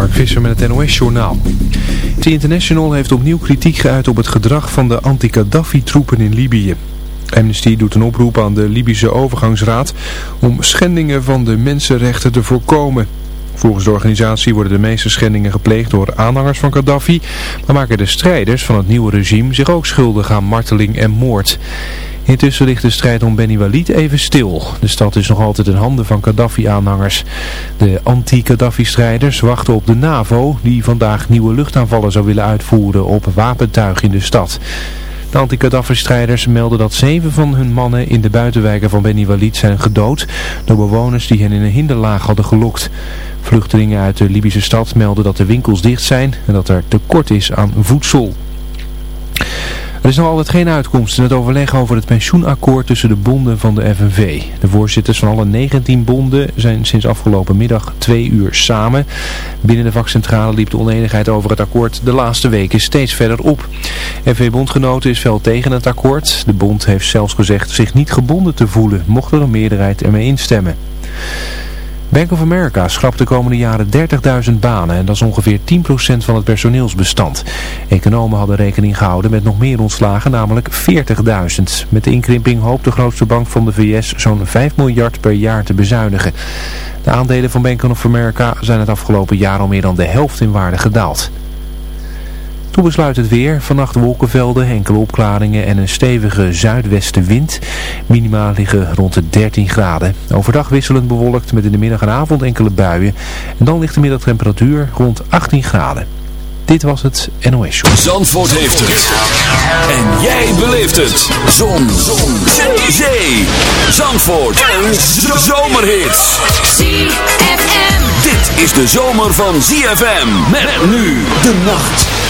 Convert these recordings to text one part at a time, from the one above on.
Mark Visser met het NOS-journaal. The International heeft opnieuw kritiek geuit op het gedrag van de anti-Gaddafi-troepen in Libië. Amnesty doet een oproep aan de Libische overgangsraad om schendingen van de mensenrechten te voorkomen. Volgens de organisatie worden de meeste schendingen gepleegd door aanhangers van Gaddafi, maar maken de strijders van het nieuwe regime zich ook schuldig aan marteling en moord. Intussen ligt de strijd om Beni Walid even stil. De stad is nog altijd in handen van Gaddafi-aanhangers. De anti-Gaddafi-strijders wachten op de NAVO die vandaag nieuwe luchtaanvallen zou willen uitvoeren op wapentuig in de stad. De anti-Gaddafi-strijders melden dat zeven van hun mannen in de buitenwijken van Beni Walid zijn gedood door bewoners die hen in een hinderlaag hadden gelokt. Vluchtelingen uit de Libische stad melden dat de winkels dicht zijn en dat er tekort is aan voedsel. Er is nog altijd geen uitkomst in het overleg over het pensioenakkoord tussen de bonden van de FNV. De voorzitters van alle 19 bonden zijn sinds afgelopen middag twee uur samen. Binnen de vakcentrale liep de oneenigheid over het akkoord de laatste weken steeds verder op. FNV-bondgenoten is fel tegen het akkoord. De bond heeft zelfs gezegd zich niet gebonden te voelen, mocht er een meerderheid ermee instemmen. Bank of America schrapt de komende jaren 30.000 banen en dat is ongeveer 10% van het personeelsbestand. Economen hadden rekening gehouden met nog meer ontslagen, namelijk 40.000. Met de inkrimping hoopt de grootste bank van de VS zo'n 5 miljard per jaar te bezuinigen. De aandelen van Bank of America zijn het afgelopen jaar al meer dan de helft in waarde gedaald. Toen besluit het weer. Vannacht wolkenvelden, enkele opklaringen en een stevige zuidwestenwind. Minima liggen rond de 13 graden. Overdag wisselend bewolkt met in de middag en avond enkele buien. En dan ligt de middagtemperatuur rond 18 graden. Dit was het NOS Show. Zandvoort heeft het. En jij beleeft het. Zon. Zon. Zee. Zee. Zandvoort. Een zomerhit. ZFM. Dit is de zomer van ZFM. Met nu de nacht.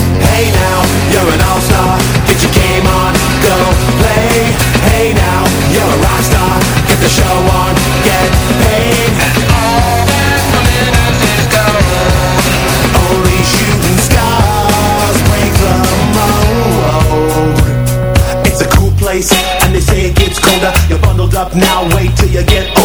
Hey now, you're an all-star. Get your game on, go play. Hey now, you're a rock star. Get the show on, get paid. All that glitters is gold. Only shooting stars break the mold. It's a cool place, and they say it gets colder. You're bundled up now, wait till you get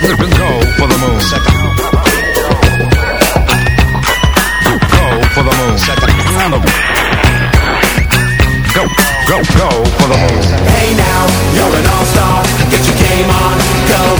Go, for the moon. Go for the moon. Go, go, go for the moon. Hey now, you're an all-star. Get your game on, go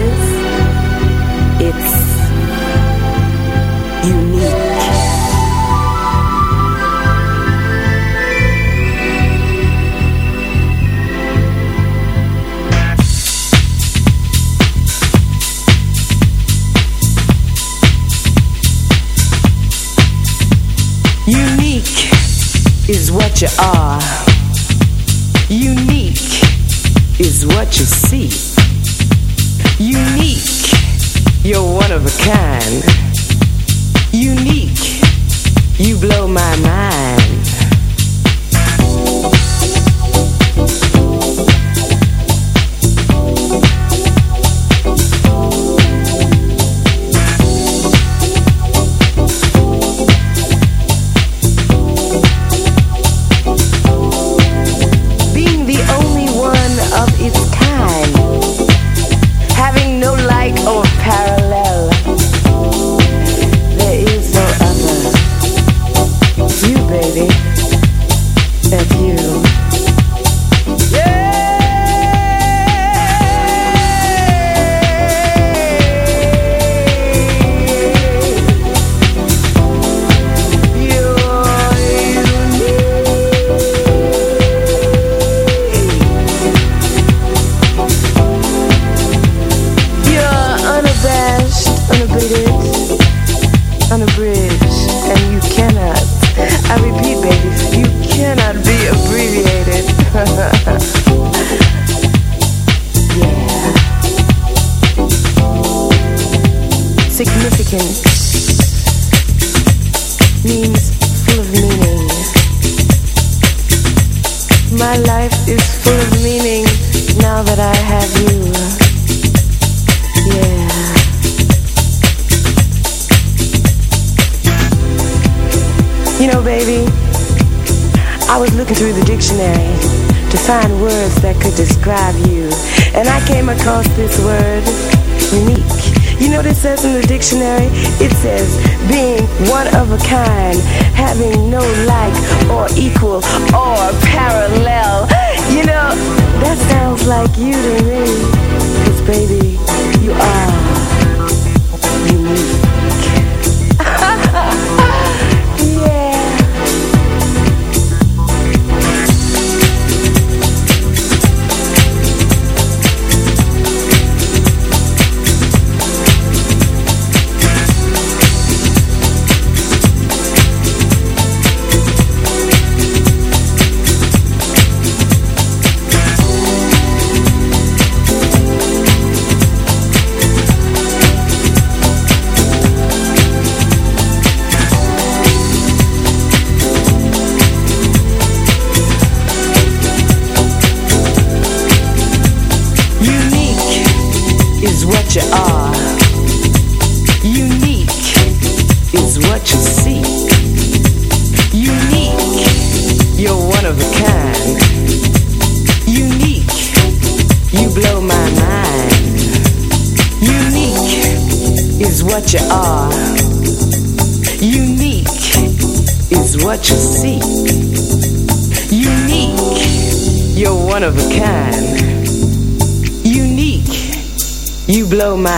you are.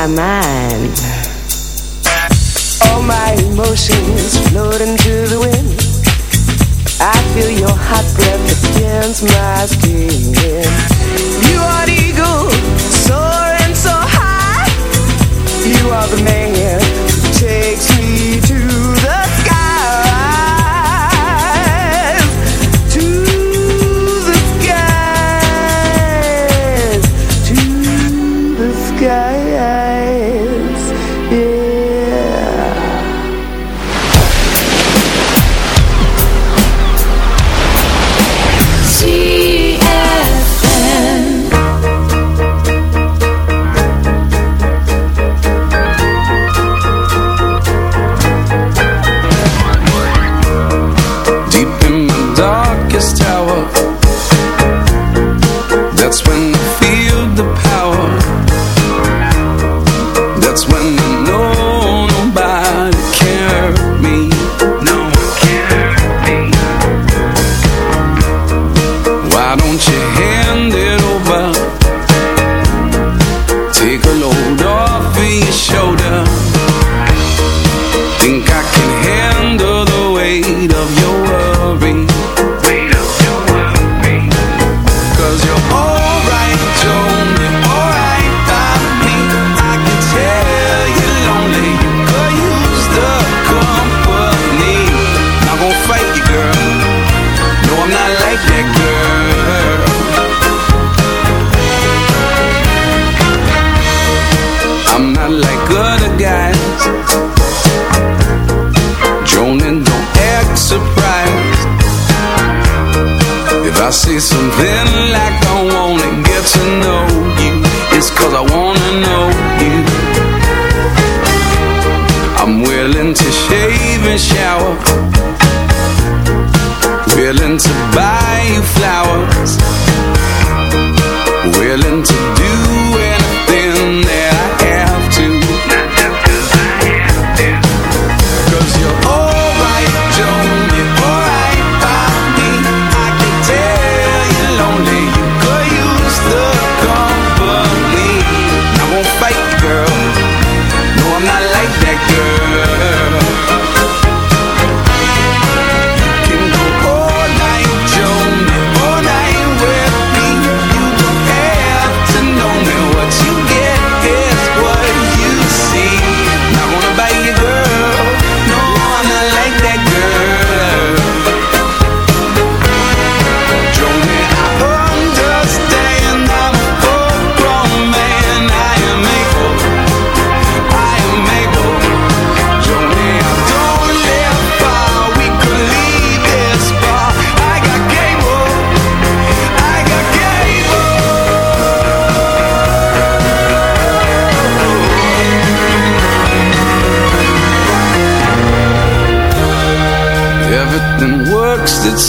amar. when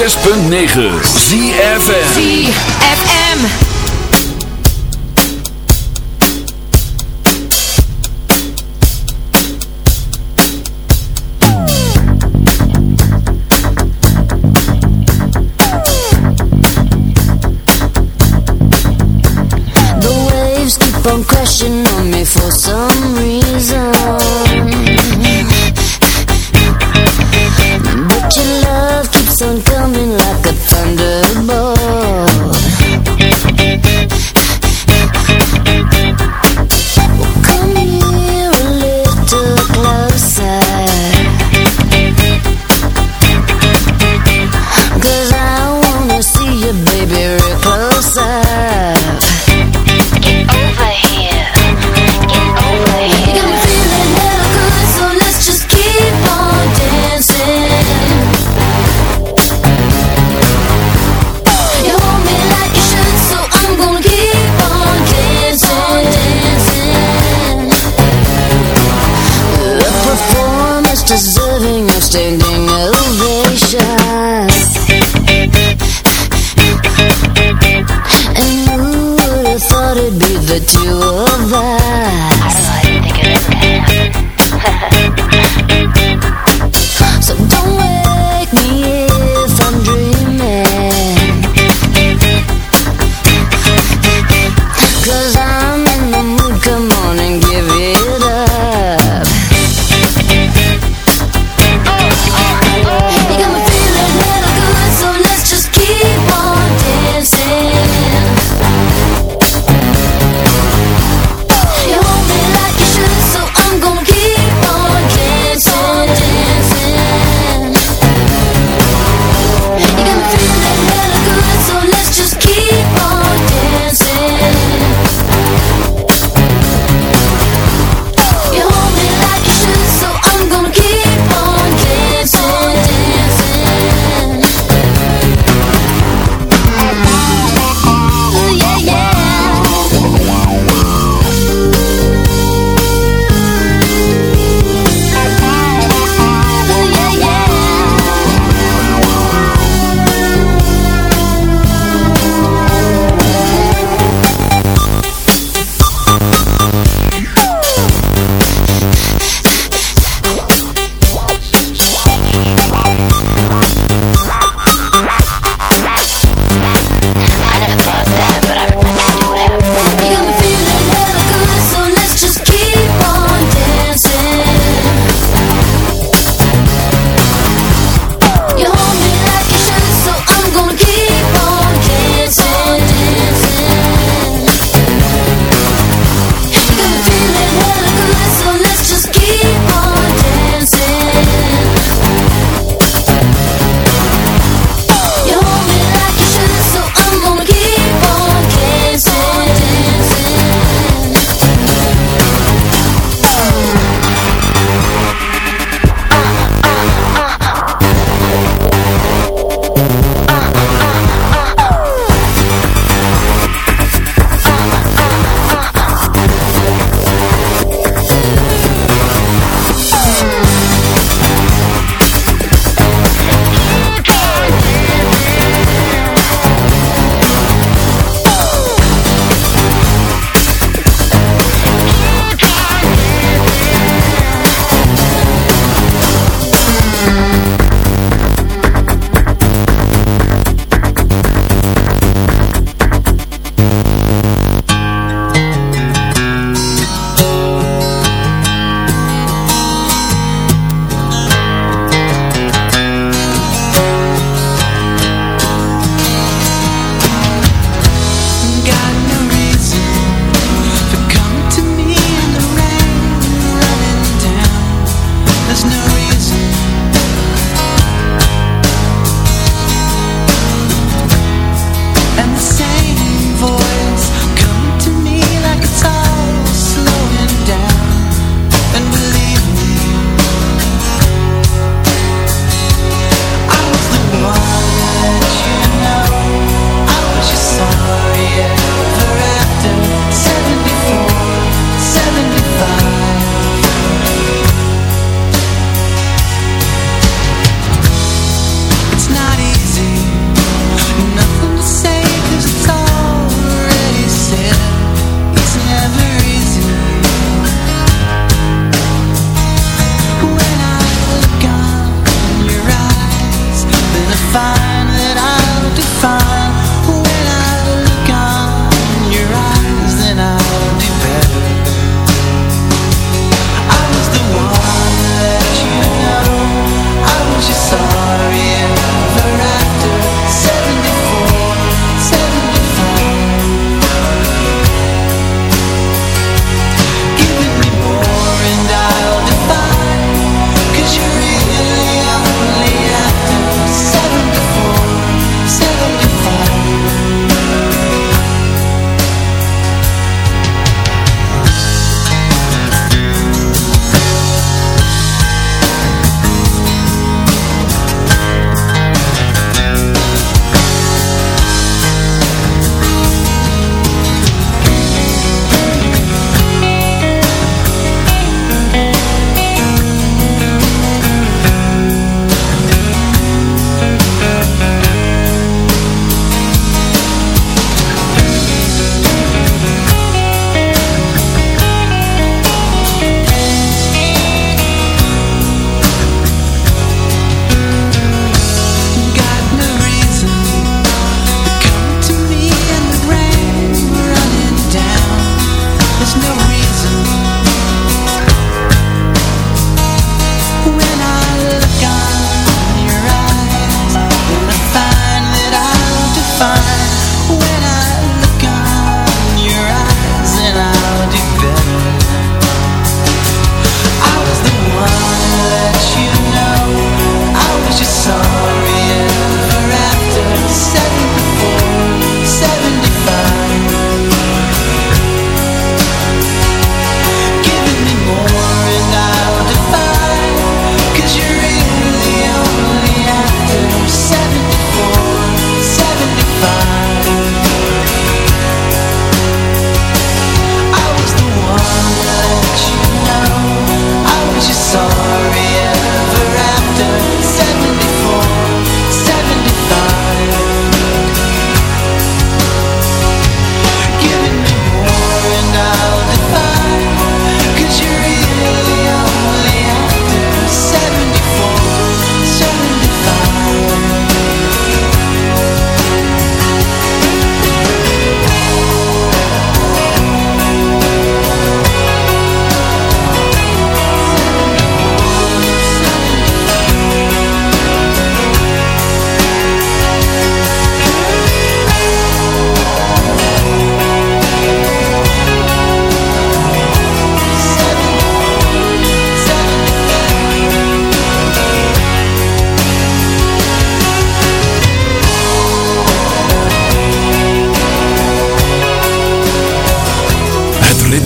106.9 ZFM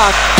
What